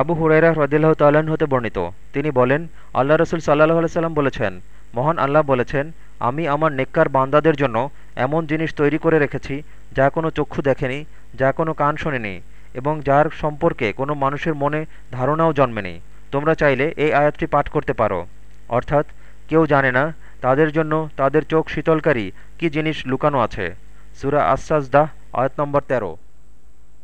আবু হুরাইরা হ্রদিল্লাহ তাল্লাহ্ন হতে বর্ণিত। তিনি বলেন, আল্লাহ রসুল সাল্লাহ আলাইসাল্লাম বলেছেন, মহান আল্লাহ বলেছেন, আমি আমার নেককার বান্দাদের জন্য এমন জিনিস তৈরি করে রেখেছি, যা কোনো চক্ষু দেখেনি, যা কোনো কান শোনেনি, এবং যার সম্পর্কে কোনো মানুষের মনে ধারণাও জন্মেনি। তোমরা চাইলে এই আয়াতটি পাঠ করতে পারো। অর্থাৎ, কেউ জানে না তাদের জন্য তাদের চোখ শীতলকারী কি জিনিস লুকানো আছে। সুরা আশ্বাস দাহ আয়াত নম্বর তেরো।